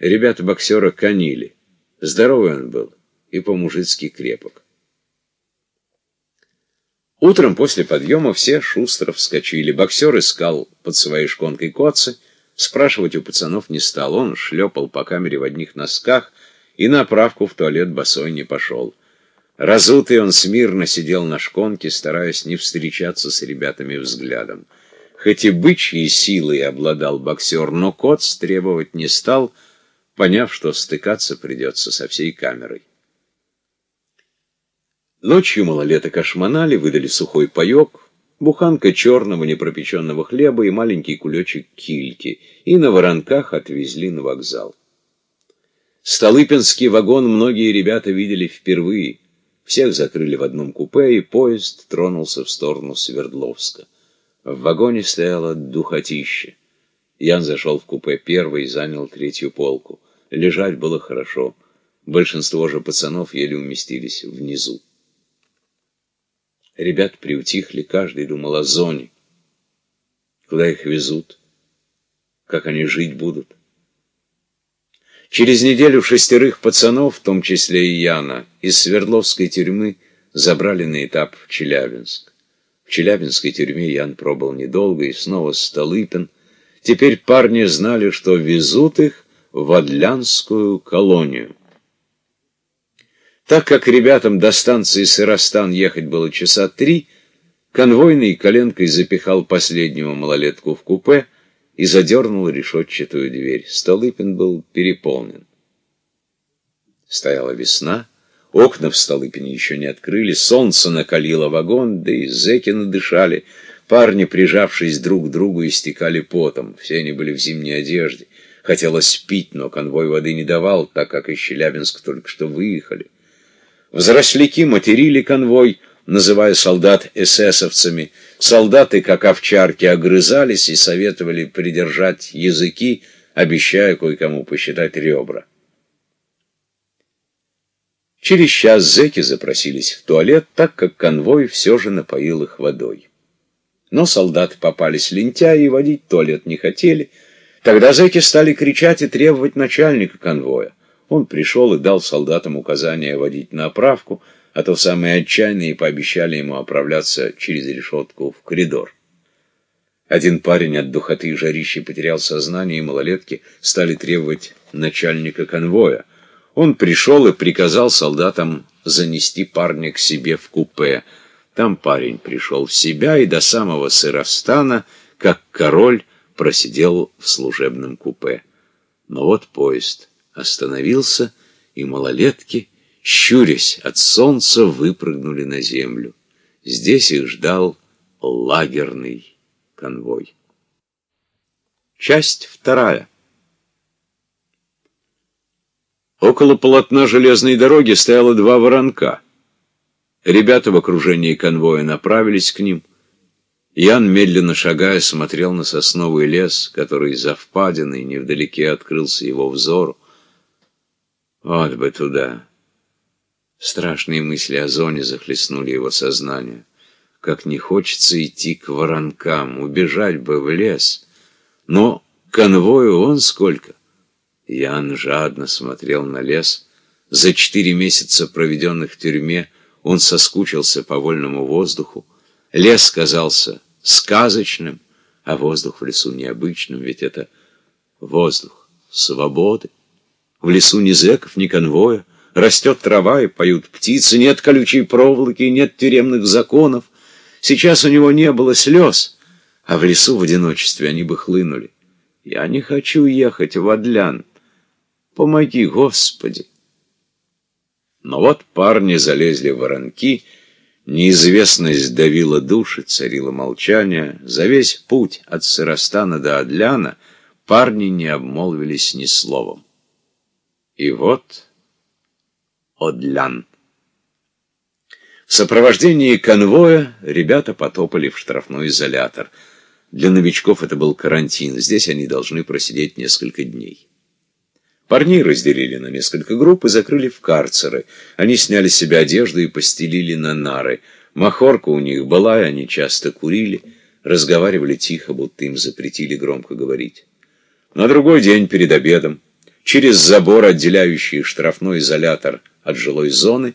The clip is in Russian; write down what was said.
Ребята-боксера конили. Здоровый он был и по-мужицки крепок. Утром после подъема все шустро вскочили. Боксер искал под своей шконкой коцы, спрашивать у пацанов не стал. Он шлепал по камере в одних носках и на правку в туалет босой не пошел. Разутый он смирно сидел на шконке, стараясь не встречаться с ребятами взглядом. Хоть и бычьей силой обладал боксер, но кот требовать не стал, поняв, что стыкаться придется со всей камерой. Ночью малолеток ошмонали, выдали сухой паек, буханка черного непропеченного хлеба и маленький кулечек кильки, и на воронках отвезли на вокзал. Столыпинский вагон многие ребята видели впервые. Всех закрыли в одном купе, и поезд тронулся в сторону Свердловска. В вагоне стояло духотище. Ян зашел в купе первый и занял третью полку. Лежать было хорошо. Большинство же пацанов еле уместились внизу. Ребят приутихли, каждый думал о зоне. Куда их везут? Как они жить будут? Через неделю шестерых пацанов, в том числе и Яна, из Свердловской тюрьмы забрали на этап в Челябинск. В Челябинской тюрьме Ян пробыл недолго и снова Столыпин. Теперь парни знали, что везут их в Адлянскую колонию. Так как ребятам до станции Сыростан ехать было часа три, конвойный коленкой запихал последнего малолетку в купе и задернул решетчатую дверь. Столыпин был переполнен. Стояла весна, окна в Столыпине еще не открыли, солнце накалило вагон, да и зэки надышали. Парни, прижавшись друг к другу, истекали потом. Все они были в зимней одежде. Хотелось пить, но конвой воды не давал, так как из Челябинска только что выехали. Взросляки материли конвой, называя солдат эсэсовцами. Солдаты, как овчарки, огрызались и советовали придержать языки, обещая кое-кому посчитать ребра. Через час зэки запросились в туалет, так как конвой все же напоил их водой. Но солдаты попались лентяи и водить туалет не хотели. Тогда зэки стали кричать и требовать начальника конвоя. Он пришел и дал солдатам указание водить на оправку, а то самые отчаянные пообещали ему оправляться через решетку в коридор. Один парень от духоты и жарищи потерял сознание, и малолетки стали требовать начальника конвоя. Он пришел и приказал солдатам занести парня к себе в купе. Там парень пришел в себя и до самого сыростана, как король, просидел в служебном купе. Но вот поезд остановился, и малолетки, щурясь от солнца, выпрыгнули на землю. Здесь их ждал лагерный конвой. Часть вторая. Около полотна железной дороги стояло два воронка. Ребята в окружении конвоя направились к ним. Ян, медленно шагая, смотрел на сосновый лес, который за впадиной невдалеке открылся его взору. Вот бы туда. Страшные мысли о зоне захлестнули его сознание. Как не хочется идти к воронкам, убежать бы в лес. Но конвою он сколько? Ян жадно смотрел на лес. За четыре месяца, проведенных в тюрьме, он соскучился по вольному воздуху. Лес казался сказочным, а воздух в лесу необычным, ведь это воздух свободы. В лесу ни зэков, ни конвоя. Растет трава и поют птицы. Нет колючей проволоки, нет тюремных законов. Сейчас у него не было слез, а в лесу в одиночестве они бы хлынули. Я не хочу ехать в Адлян. Помоги, Господи. Но вот парни залезли в воронки, неизвестность давила души, царило молчание. За весь путь от Сыростана до Адляна парни не обмолвились ни словом. И вот Одлян. В сопровождении конвоя ребята потопали в штрафной изолятор. Для новичков это был карантин. Здесь они должны просидеть несколько дней. Парней разделили на несколько групп и закрыли в карцеры. Они сняли с себя одежду и постелили на нары. Махорка у них была, и они часто курили, разговаривали тихо, будто им запретили громко говорить. На другой день перед обедом через забор, отделяющий штрафной изолятор от жилой зоны,